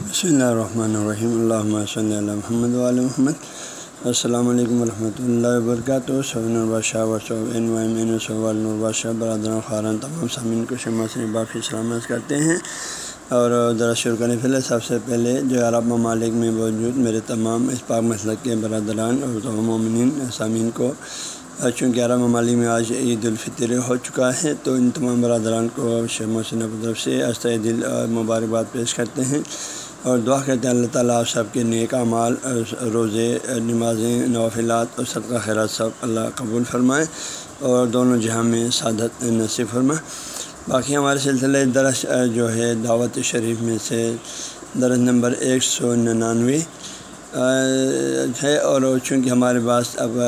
بسم اللہ الرحمن الرحیم اللہ صلی اللہ محمد علیہ محمد السلام علیکم ورحمۃ اللہ وبرکاتہ صبح البادشہ وصوبین صوب البادشاہ برادر خارن تمام سامعین کو شمع سے باقی سلامت کرتے ہیں اور ذرا شروع کرنے پہلے سب سے پہلے جو عرب ممالک میں موجود میرے تمام اس پاک مسلک کے برادران اور تمام مومنین سامعین کو چونکہ عرب ممالک میں آج عید الفطر ہو چکا ہے تو ان تمام برادران کو شیخ محسن طرف سے است دل مبارکباد پیش کرتے ہیں اور دعا کہتے ہیں اللہ تعالیٰ آپ سب کے نیک اعمال، روزے، نمازیں، نوافلات اور سب کا خیرات سب اللہ قبول فرمائے اور دونوں جی جہاں میں سعادت نصیب فرمائے۔ باقی ہمارے سلسلے درس، جو ہے دعوت شریف میں سے درس نمبر ایک سو ننانوے۔ ہے اور چونکہ ہمارے پاس اب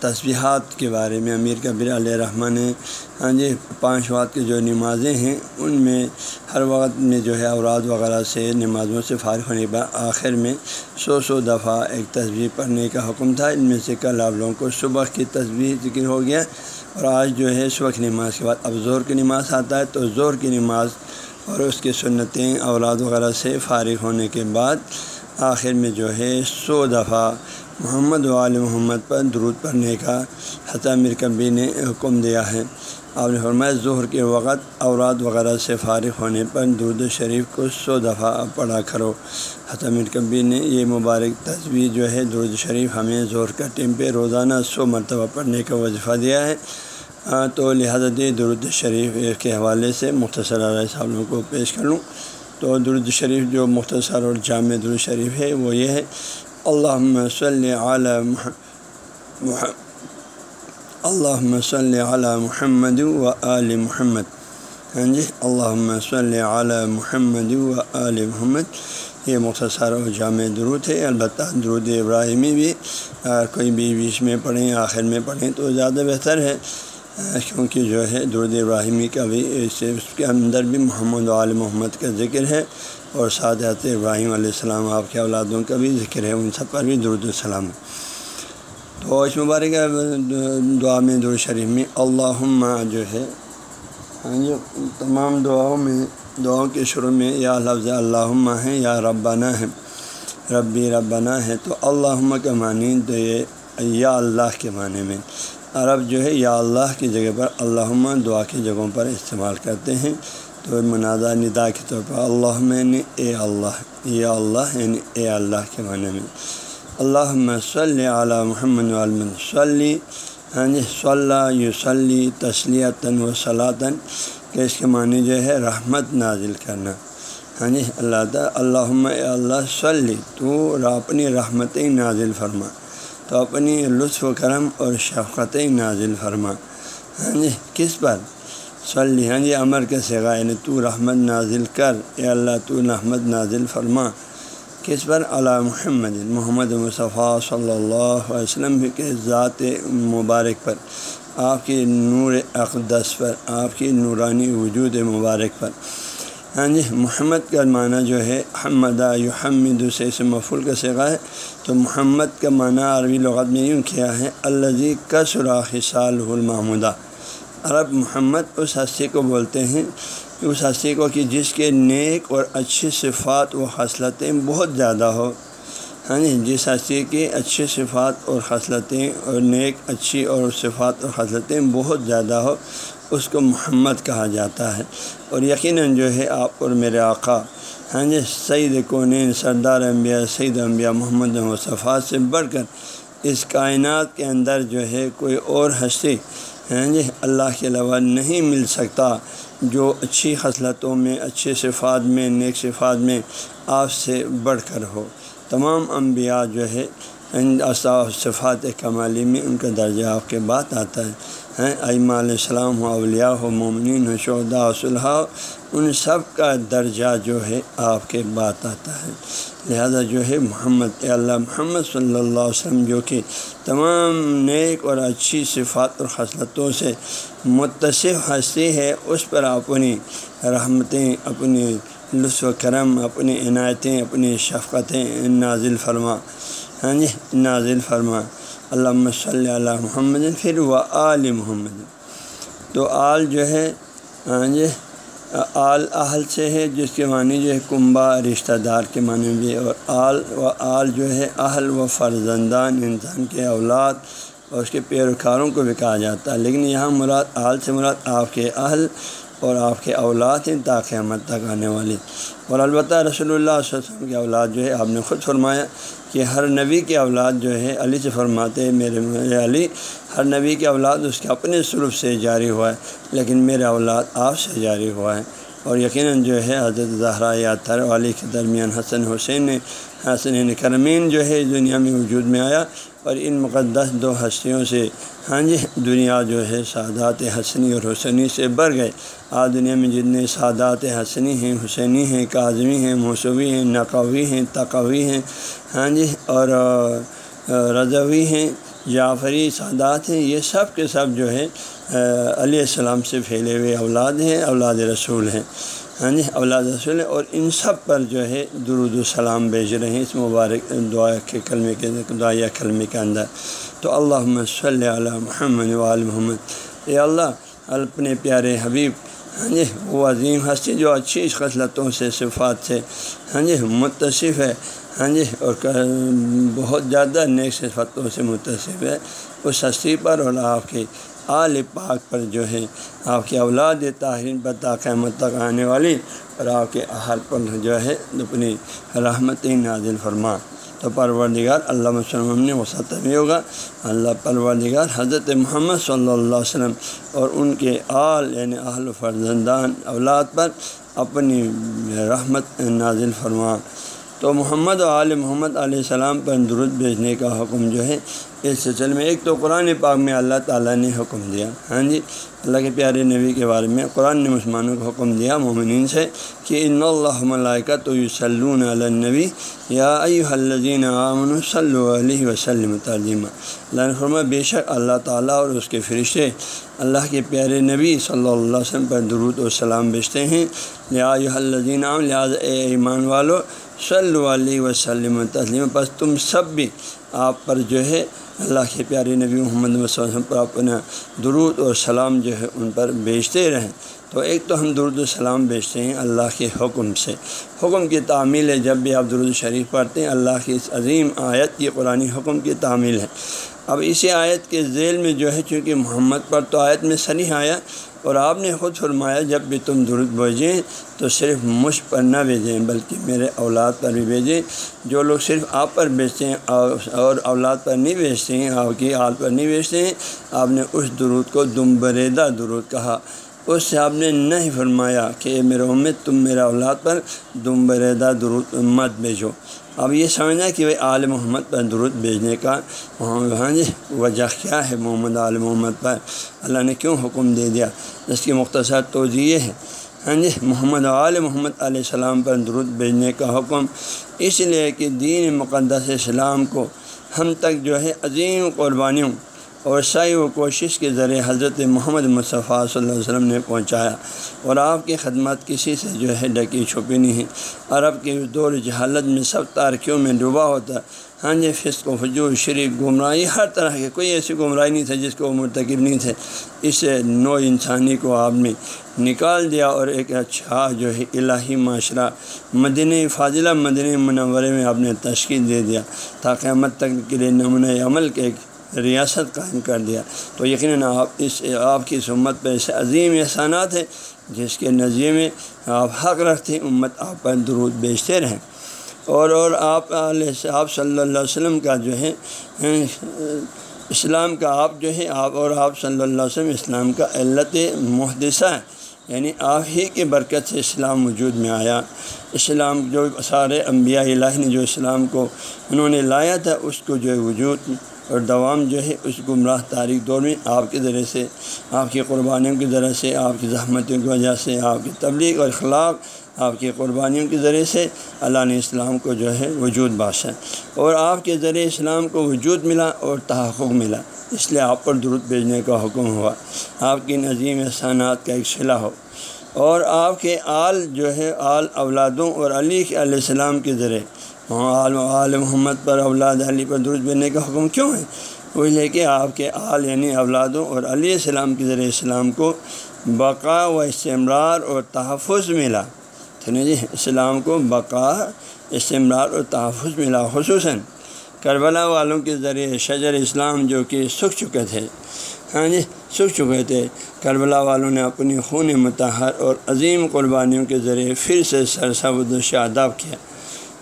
تصویحات کے بارے میں امیر کبیر علیہ رحمٰن نے ہاں جی پانچ وقت کی جو نمازیں ہیں، ان میں ہر وقت میں جو ہے اوراد وغیرہ سے نمازوں سے فارغ ہونے کے آخر میں سو سو دفعہ ایک تصویر پڑھنے کا حکم تھا۔ ان میں سے کل آپ لوگوں کو صبح کی تصویر ذکر ہو گیا اور آج جو ہے صبح کی نماز کے بعد اب زور کی نماز آتا ہے۔ تو زور کی نماز اور اس کی سنتیں، اوراد وغیرہ سے فارغ ہونے کے بعد آخر میں جو ہے سو دفعہ محمد وال محمد پر درود پڑھنے کا حتیٰ میر کبی نے حکم دیا ہے۔ آپ نے فرمایا ظہر کے وقت اوراد وغیرہ سے فارغ ہونے پر درود شریف کو سو دفعہ پڑھا کرو۔ حتیٰ میر کبی نے یہ مبارک تصویر جو ہے درود شریف ہمیں زہر کا ٹیم پہ روزانہ سو مرتبہ پڑھنے کا وظیفہ دیا ہے۔ تو لہٰذا درود شریف کے حوالے سے مختصر علیہ صاحب کو پیش کر لوں۔ تو درود شریف جو مختصر اور جامع درود شریف ہے وہ یہ ہے اللہ صلی علی اللہ صلی علی محمد و علی محمد۔ ہاں جی اللہ صلی علی محمد و علی محمد۔ یہ مختصر و جامع درود ہے، البتہ درود ابراہیمی بھی کوئی بھی بیچ میں پڑھیں، آخر میں پڑھیں تو زیادہ بہتر ہے۔ کیونکہ جو ہے، درود ابراہیمی کا بھی اس کے اندر بھی محمد عال محمد کا ذکر ہے اور سعادت ابراہیم علیہ السلام آپ کے اولادوں کا بھی ذکر ہے، ان سب پر بھی درود السلام تو اس مبارک دعا میں، درود شریف میں اللہ جو ہے ہاں جی، تمام دعاؤں میں، دعاؤں کے شروع میں یا لفظ اللہ ہے، یا ربانہ ہے، ربی ربانہ ہے، تو اللہ کے معنی تو یہ یا اللہ کے معنی میں۔ عرب جو ہے، یا اللہ کی جگہ پر اللہ دعا کی جگہوں پر استعمال کرتے ہیں۔ تو منازع ندا کے طور پر اللہ میں یعنی اے اللہ، یا اللہ یعنی اے اللہ کے معنی میں۔ اللہ صلی علی محمد علم صلی ہاں جی صلی یوسلی تسلیتاً و صلاطن کہ اس کے معنی جو ہے رحمت نازل کرنا۔ ہاں جی اللہ تعالیٰ اللہ اللہ، صلی، تو اپنی رحمتیں نازل فرما۔ تو اپنی لطف و کرم اور شفقت نازل فرما۔ ہاں جی کس پر صلی۔ ہاں جی امر کے سگا یعنی تو رحمت نازل کر، اے اللہ تو رحمت نازل فرما۔ کس پر؟ علی محمد محمد مصطفیٰ صلی اللہ علیہ وسلم کے ذات مبارک پر۔ آپ کی نور اقدس پر، آپ کی نورانی وجود مبارک پر۔ ہاں جی محمد کا معنی جو ہے حمدہ یو حمد سے مفول کا سگا ہے۔ تو محمد کا معنی عربی لغت میں یوں کیا ہے الزی کا سراخ سال المحمودہ عرب محمد اس ہستی کو بولتے ہیں، اس ہستی کو کہ جس کے نیک اور اچھی صفات و خصلتیں بہت زیادہ ہو۔ ہاں جی جس ہستی کی اچھی صفات اور خصلتیں اور نیک، اچھی اور صفات اور خصلتیں بہت زیادہ ہو۔ اس کو محمد کہا جاتا ہے۔ اور یقیناً جو ہے آپ اور میرے آقا ہاں جی سعید کونین، سردار انبیاء سعید انبیاء محمد مصطفیٰ سے بڑھ کر اس کائنات کے اندر جو ہے کوئی اور ہستی ہاں جی اللہ کے علاوہ نہیں مل سکتا جو اچھی خصلتوں میں، اچھے صفات میں، نیک صفات میں آپ سے بڑھ کر ہو۔ تمام انبیاء جو ہے صفات کمالی میں ان کا درجہ آپ کے بات آتا ہے۔ ہیں، ائمہ علیہ السلام ہو، اولیاء ہو، مومنین ہو شہدا صلحہ ان سب کا درجہ جو ہے آپ کے بات آتا ہے۔ لہذا جو ہے محمد اللہ محمد صلی اللہ علیہ وسلم، جو کہ تمام نیک اور اچھی صفات اور خصلتوں سے متصف ہستی ہے، اس پر اپنی رحمتیں، اپنی لطف و کرم، اپنی عنایتیں، اپنی شفقتیں نازل فرما۔ ہاں جی نازل فرما۔ علامہ صلی اللہ محمد پھر وہ آل محمد۔ تو آل جو ہے ہاں جی آل اہل سے ہے، جس کے معنی جو ہے کنبا رشتہ دار کے معنی بھی اور آل و آل جو ہے، اہل و فرزندان، انسان کے اولاد اور اس کے پیروکاروں کو بھی کہا جاتا ہے۔ لیکن یہاں مراد آل سے مراد آپ کے اہل اور آپ کے اولاد ہیں تاکہ تک آنے والی۔ اور البتہ رسول اللہ صلی اللہ علیہ وسلم کی اولاد جو ہے، آپ نے خود فرمایا کہ ہر نبی کی اولاد جو ہے علی سے فرماتے میرے میرے علی، ہر نبی کی اولاد اس کے اپنے سلوف سے جاری ہوا ہے، لیکن میرا اولاد آپ سے جاری ہوا ہے۔ اور یقیناً جو ہے، حضرت زہرا یا تر علی کے درمیان حسن حسین، حسن کرمین جو ہے، دنیا میں وجود میں آیا اور ان مقدس دو ہستیوں سے ہاں جی دنیا جو ہے سادات حسنی اور حسنی سے بڑھ گئے۔ آج دنیا میں جتنے سادات حسنی ہیں حسینی ہیں، کاظمی ہیں، موسوی ہیں، نقوی ہیں، تقوی ہیں ہاں جی اور رضوی ہیں، جعفری سادات ہیں، یہ سب کے سب جو ہے علیہ السلام سے پھیلے ہوئے اولاد ہیں، اولاد رسول ہیں۔ ہاں جی اولاد رسول اور ان سب پر جو ہے درود السلام بھیج رہے ہیں اس مبارک دعا کے کلمے کے دعا کلمے کے اندر۔ تو اللہ صلی اللہ محمد وال محمد۔ اے اللہ، اپنے پیارے حبیب ہاں جی وہ عظیم ہستی جو اچھی خصلتوں سے صفات سے ہاں جی متصف ہے ہاں جی اور بہت زیادہ نیک صفتوں سے متصف ہے، اس ہستی پر اور آپ کے آل پاک پر جو ہے، آپ کی اولاد طاہرین پر قیامت تک آنے والی اور آپ کے احال پر جو ہے اپنی رحمت نازل فرما۔ تو پروردگار، اللہ وسلم نے وسط بھی ہوگا۔ اللہ پروردگار، حضرت محمد صلی اللہ علیہ وسلم اور ان کے آل یعنی اہل فرزندان، اولاد پر اپنی رحمت نازل فرما۔ تو محمد و عال محمد علیہ السلام پر درود بھیجنے کا حکم جو ہے، اس سلسلے میں ایک تو قرآن پاک میں اللہ تعالیٰ نے حکم دیا۔ ہاں جی اللہ کے پیارے نبی کے بارے میں قرآن نے مسلمانوں کو حکم دیا، مومنین سے، کہ ان اللہ ملائکہ تو یوسلون النبی، یا الزین عامن صلی علیہ وسلم تعلیمہ اللہ فرما بے شک اللہ تعالیٰ اور اس کے فرشتے اللہ کے پیارے نبی صلی اللہ علیہ وسلم پر درود و سلام بیچتے ہیں۔ یا الزین عام لہٰذا اے ایمان والو صلی علیہ وسلم تسلیم۔ بس تم سب بھی آپ پر جو ہے اللہ کے پیارے نبی محمد وسلم پر اپنا درود اور سلام جو ہے ان پر بیچتے رہیں۔ تو ایک تو ہم درود السلام بیچتے ہیں اللہ کے حکم سے۔ حکم کی تعمیل ہے، جب بھی آپ درود شریف پڑھتے ہیں اللہ کی اس عظیم آیت کی قرآن حکم کی تعمیل ہے۔ اب اسی آیت کے ذیل میں جو ہے، چونکہ محمد پر تو آیت میں سنی آیا، اور آپ نے خود فرمایا جب بھی تم درود بھیجیں تو صرف مجھ پر نہ بھیجیں، بلکہ میرے اولاد پر بھی بھیجیں۔ جو لوگ صرف آپ پر بیچتے ہیں، اور اولاد پر نہیں بیچتے ہیں آپ کی آل پر نہیں بیچتے ہیں، آپ نے اس درود کو دم بریدہ درود کہا۔ اس سے آپ نے نہیں فرمایا کہ اے میرے امید تم میرا اولاد پر دم بریدہ درود مت بھیجو۔ اب یہ سمجھنا کہ بھائی عال محمد پر درود بھیجنے کا ہاں جی وجہ کیا ہے محمد عالم محمد پر؟ اللہ نے کیوں حکم دے دیا؟ جس کی مختصر توجہ یہ ہے۔ ہاں جی محمد عال محمد علیہ السلام پر درود بھیجنے کا حکم اس لیے کہ دین مقدس اسلام کو ہم تک جو ہے عظیم قربانیوں اور سائی و کوشش کے ذریعے حضرت محمد مصطفیٰ صلی اللہ علیہ وسلم نے پہنچایا اور آپ کی خدمات کسی سے جو ہے ڈکی چھپی نہیں۔ عرب کے دور جہالت میں سب تارکیوں میں ڈوبا ہوتا ہاں جی فسق و حجور شریک، گمراہی، ہر طرح کے کوئی ایسی گمراہی نہیں تھے جس کو وہ مرتکب نہیں تھے۔ اس نو انسانی کو آپ نے نکال دیا اور ایک اچھا جو ہے الہی معاشرہ مدنِ فاضلہ مدنِ منورے میں آپ نے تشکیل دے دیا تاکہ مت تک کے لیے نمونۂ عمل کے ایک ریاست قائم کر دیا۔ تو یقیناً آپ اس، آپ کی امت پہ ایسے عظیم احسانات ہیں جس کے نظریے میں آپ حق رکھتے ہیں، امت آپ پر درود بیچتے رہیں۔ اور اور آپ علیہ آپ صلی اللہ علیہ وسلم کا جو ہے، اسلام کا آپ جو ہے، آپ اور آپ صلی اللہ علیہ وسلم اسلام کا علت محدثہ ہے یعنی آپ ہی کی برکت سے اسلام وجود میں آیا۔ اسلام جو سارے انبیاء الہی نے جو اسلام کو انہوں نے لایا تھا، اس کو جو ہے وجود اور دوام جو ہے اس گمراہ تاریخ دور میں آپ کے ذریعے سے، آپ کی قربانیوں کے ذریعے سے، آپ کی زحمتوں کی وجہ سے، آپ کی تبلیغ اور اخلاق، آپ کی قربانیوں کے ذریعے سے اللہ نے اسلام کو جو ہے وجود باشا اور آپ کے ذریعے اسلام کو وجود ملا اور تحقق ملا۔ اس لیے آپ پر درود بھیجنے کا حکم ہوا۔ آپ کی نظیم احسانات کا ایک صلاح ہو۔ اور آپ کے آل جو ہے، آل اولادوں اور علی علیہ السلام کے ذریعے آل محمد پر اولاد علی پر درست بھیجنے کا حکم کیوں ہے؟ وہ لے کے آپ کے آل یعنی اولادوں اور علیہ السلام کے ذریعے اسلام کو بقا و استمرار اور تحفظ ملا۔ ٹھیک ہے جی اسلام کو بقا، استمرار اور تحفظ ملا، خصوصاً کربلا والوں کے ذریعے شجر اسلام جو کہ سکھ چکے تھے۔ ہاں جی سکھ چکے تھے۔ کربلا والوں نے اپنی خون متحر اور عظیم قربانیوں کے ذریعے پھر سے سرسبد و شاداب کیا۔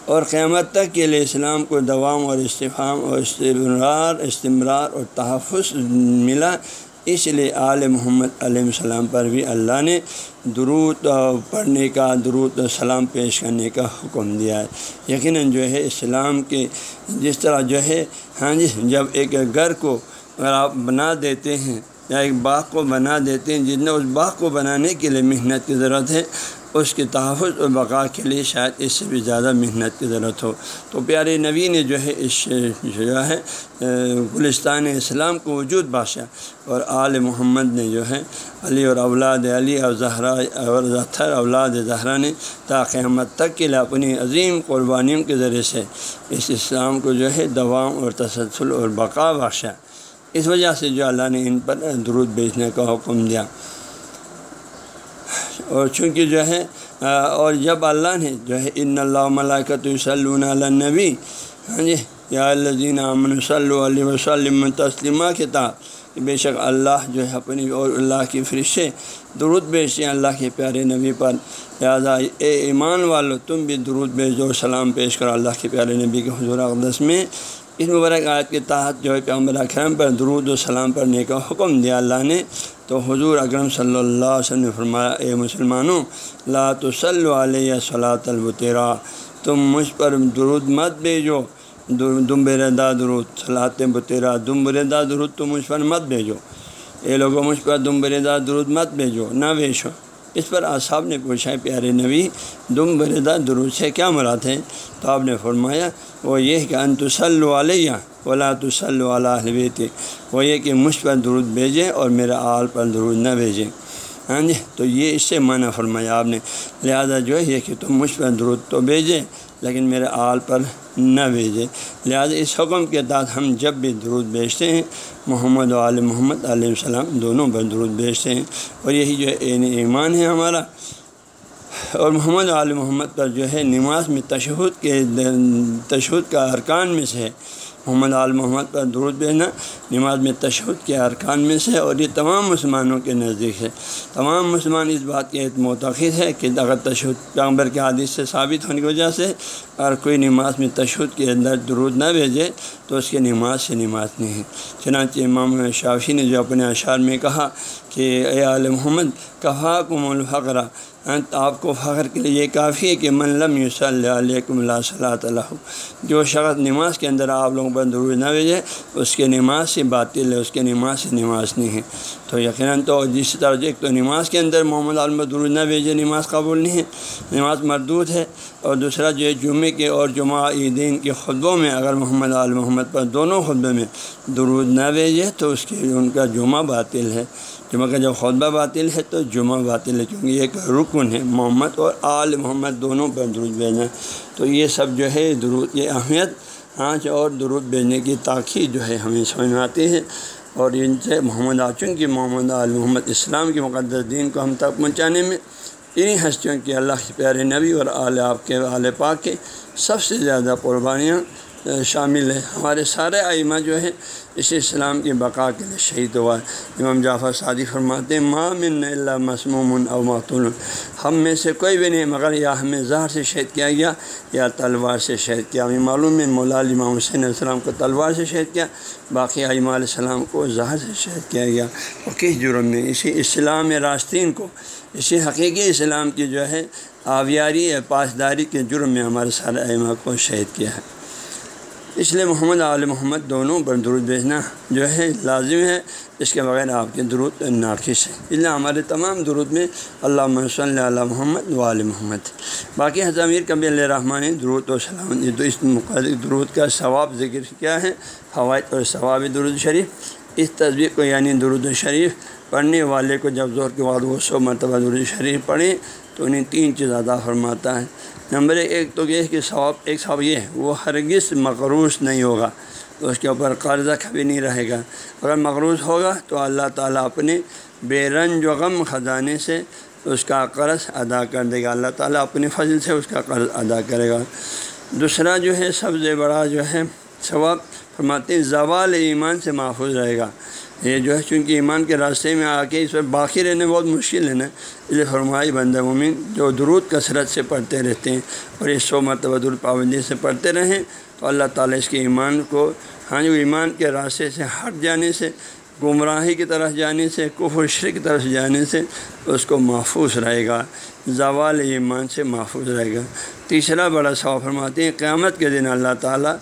اور قیامت تک کے لیے اسلام کو دوام اور استفام اور استمرار استمرار اور تحفظ ملا۔ اس لیے آل محمد علیہ السلام پر بھی اللہ نے درود پڑھنے کا، درود سلام پیش کرنے کا حکم دیا ہے۔ یقیناً جو ہے اسلام کے جس طرح جو ہے ہاں جی جب ایک گھر کو اگر آپ بنا دیتے ہیں یا ایک باغ کو بنا دیتے ہیں، جتنا اس باغ کو بنانے کے لیے محنت کی ضرورت ہے اس کے تحفظ و بقا کے لیے شاید اس سے بھی زیادہ محنت کی ضرورت ہو۔ تو پیارے نبی نے جو ہے اس جو ہے گلستان اسلام کو وجود بادشاہ اور آل محمد نے جو ہے علی اور اولاد علی اور زہرا اور ظہر اولاد زہرا نے تا قیامت تک کے لیے اپنی عظیم قربانیوں کے ذریعے سے اس اسلام کو جو ہے دوام اور تسلسل اور بقا بخشا۔ اس وجہ سے جو اللہ نے ان پر درود بیچنے کا حکم دیا۔ اور چونکہ جو ہے اور جب اللہ نے جو ہے، ان اللہ ملاکت صلی النبی ہاں جی یا الدین امن صلی علیہ وسلم تسلیمہ کتاب بے شک اللہ جو ہے اپنی اور اللہ کی فرشے درود بیچتے ہیں، اللہ کے پیارے نبی پر۔ لہٰذا اے ایمان والو، تم بھی درود بیچو سلام پیش کرو اللہ کے پیارے نبی کے حضور اقدس میں۔ اس مبارک آیت کے تحت جو ہے پیغمبر اکرم پر درود و سلام پڑھنے کا حکم دیا اللہ نے۔ تو حضور اکرم صلی اللہ علیہ وسلم نے فرمایا، اے مسلمانوں، لا تسل علیہ صلاۃ البترا تم مجھ پر درود مت بھیجو۔ دم بردا درود صلاحت بتیرا دم بردا درود تم مجھ پر مت بھیجو۔ اے لوگوں، مجھ پر دم بردا درود مت بھیجو، نہ بھیجو۔ اس پر اصحاب نے پوچھا پیارے نبی، دم بردا درود سے کیا مراد ہے تو آپ نے فرمایا، وہ یہ کہ انتسل علیہ ولا تسل علیہ تھے وہ یہ کہ مجھ پر درود بھیجیں اور میرا آل پر درود نہ بھیجیں۔ ہاں جی تو یہ اس سے منع فرمایا آپ نے۔ لہذا جو ہے یہ کہ تم مجھ پر درود تو بھیجیں، لیکن میرے آل پر نہ بھیجے۔ لہذا اس حکم کے تحت ہم جب بھی درود بیچتے ہیں، محمد و علیہ محمد علیہ السلام دونوں پر درود بیچتے ہیں۔ اور یہی جو این ایمان ہے ہمارا۔ اور محمد علیہ محمد پر جو ہے، نماز میں تشہد کے تشہد کا ارکان میں سے ہے محمد عال محمد پر درود بھیجنا نماز میں تشہد کے ارکان میں سے اور یہ تمام مسلمانوں کے نزدیک ہے۔ تمام مسلمان اس بات کے معتقد ہے کہ اگر تشہد پیغمبر کے حادث سے ثابت ہونے کی وجہ سے اگر کوئی نماز میں تشہد کے اندر درود نہ بھیجے تو اس کی نماز سے نماز نہیں ہے۔ چنانچہ امام شافی نے جو اپنے اشعار میں کہا کہ اے عالم محمد کہا کم الفقرہ آپ کو فخر کے لیے یہ کافی ہے کہ من لم یو صلی علیکم اللہ صلاۃ اللہ جو شخص نماز کے اندر آپ لوگوں پر درود نہ بھیجے، اس کے نماز سے باطل ہے، اس کے نماز سے نماز نہیں ہے۔ تو یقیناً تو جس طرح ایک تو نماز کے اندر محمد عالم پر درود نہ بھیجے، نماز قبول نہیں ہے، نماز مردود ہے۔ اور دوسرا جو ہے، جمعے کے اور جمعہ عیدین کے خطبوں میں اگر محمد عال محمد پر دونوں خطبے میں درود نہ بھیجے، تو اس کی ان کا جمعہ باطل ہے۔ جمعہ کا جب خطبہ باطل ہے تو جمعہ باطل ہے، کیونکہ ایک رکن ہے، محمد اور آل محمد دونوں پر درود بھیجنا تو یہ سب جو ہے درود، یہ اہمیت آنچ اور درود بھیجنے کی تاخیر جو ہے ہمیں سمجھ میں آتی ہے۔ اور ان سے محمد آچن کی محمد آل محمد اسلام کے مقدس دین کو ہم تک پہنچانے میں انہیں ہستیوں کی اللہ کے پیارے نبی اور آل آپ کے آل پاک کے سب سے زیادہ قربانیاں شامل ہے۔ ہمارے سارے آئمہ جو ہے اس اسلام کی بقا کے لیے شہید ہوا ہے امام جعفر شادی فرماتے ہیں ماں من اللہ مسموم او محتول ہم میں سے کوئی بھی نہیں، مگر یا ہمیں زہر سے شہید کیا گیا، یا تلوار سے شہید کیا۔ ہمیں معلوم ہے، مولا امام حسین علیہ السلام کو تلوار سے شہید کیا، باقی علیہ السلام کو زہر سے شہید کیا گیا۔ اور کس جرم میں؟ اسی اسلام راستین کو، اسی حقیقی اسلام کی جو ہے آبیاری یا پاسداری کے جرم میں ہمارے سارے ائمہ کو شہید کیا ہے۔ اس لیے محمد علیہ محمد دونوں پر درود بھیجنا جو ہے لازم ہے۔ اس کے بغیر آپ کے درود ناقص ہے اس لیے ہمارے تمام درود میں اللہ صلی اللہ محمد و علیہ محمد۔ باقی حضامیر کبی علیہ رحمٰن درود و سلام تو اس درود کا ثواب ذکر کیا ہے۔ فوائد اور ثواب درود شریف۔ اس تصویر کو یعنی درود شریف پڑھنے والے کو جب زور کے بعد وہ سو مرتبہ درود شریف پڑھیں تو انہیں تین چیز ادا فرماتا ہے۔ نمبر ایک تو یہ ہے کہ ثواب، ایک ثواب یہ ہے، وہ ہرگز مقروض نہیں ہوگا تو اس کے اوپر قرضہ کبھی نہیں رہے گا۔ اگر مقروض ہوگا تو اللہ تعالیٰ اپنے بے رنج و غم خزانے سے اس کا قرض ادا کر دے گا۔ اللہ تعالیٰ اپنے فضل سے اس کا قرض ادا کرے گا۔ دوسرا جو ہے، سب سے بڑا جو ہے، ثواب، فرماتے ہیں، زوال ایمان سے محفوظ رہے گا۔ یہ جو ہے چونکہ ایمان کے راستے میں آ کے اس پر باقی رہنے بہت مشکل ہے نا۔ اس لیے فرمائی بندہ مومن، جو درود کثرت سے پڑھتے رہتے ہیں اور یہ سو مرتبہ درود پابندی سے پڑھتے رہیں تو اللہ تعالیٰ اس کے ایمان کو ہاں جی، جو ایمان کے راستے سے ہٹ جانے سے، گمراہی کی طرف جانے سے، کفر، شرک کی طرف جانے سے اس کو محفوظ رہے گا۔ زوال ایمان سے محفوظ رہے گا۔ تیسرا بڑا ثواب فرماتے ہیں، قیامت کے دن اللہ تعالیٰ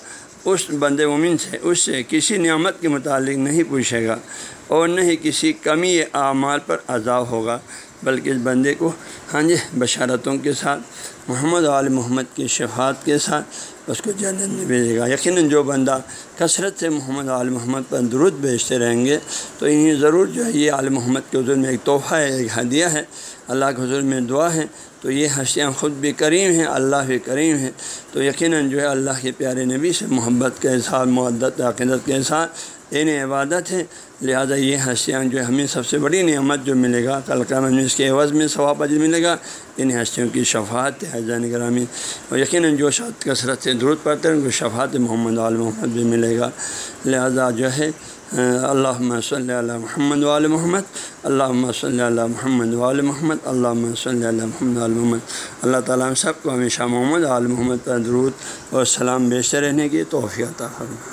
اس بند مومن سے، اس سے کسی نعمت کے متعلق نہیں پوچھے گا اور نہ ہی کسی کمی اعمال پر عذاب ہوگا، بلکہ اس بندے کو ہاں جی بشارتوں کے ساتھ، محمد عال محمد کی شفاعت کے ساتھ اس کو جنت میں بھیجے گا۔ یقیناً جو بندہ کثرت سے محمد عال محمد پر درود بھیجتے رہیں گے، تو انہیں ضرور جو ہے یہ عال محمد کے حضور میں ایک تحفہ ہے ایک ہدیہ ہے۔ اللہ کے حضور میں دعا ہے تو یہ ہنسیاں خود بھی کریم ہیں، اللہ بھی کریم ہیں۔ تو یقیناً جو ہے اللہ کے پیارے نبی سے محبت کے ساتھ معدت عقیدت کے ساتھ این عبادت ہے لہٰذا یہ ہنسیاں جو ہے ہمیں سب سے بڑی نعمت جو ملے گا، کل قیامت میں اس کے عوض میں ثواب اجر ملے گا۔ ان ہنسیوں کی شفاعت ہے حضان گرامی۔ اور یقیناً جو شاید کثرت سے درود پڑتے ہیں، ان کو شفاعت محمد عال محمد بھی ملے گا۔ لہذا جو ہے اللہ صلی اللہ محمد وال محمد اللہ صلی اللہ محمد وال محمد اللہ صلی اللہ محمد عال محمد اللہ تعالیٰ ہم سب کو ہمیشہ محمد عال محمد پر درود اور سلام بیچتے رہنے کی توفیع عطا فرمائے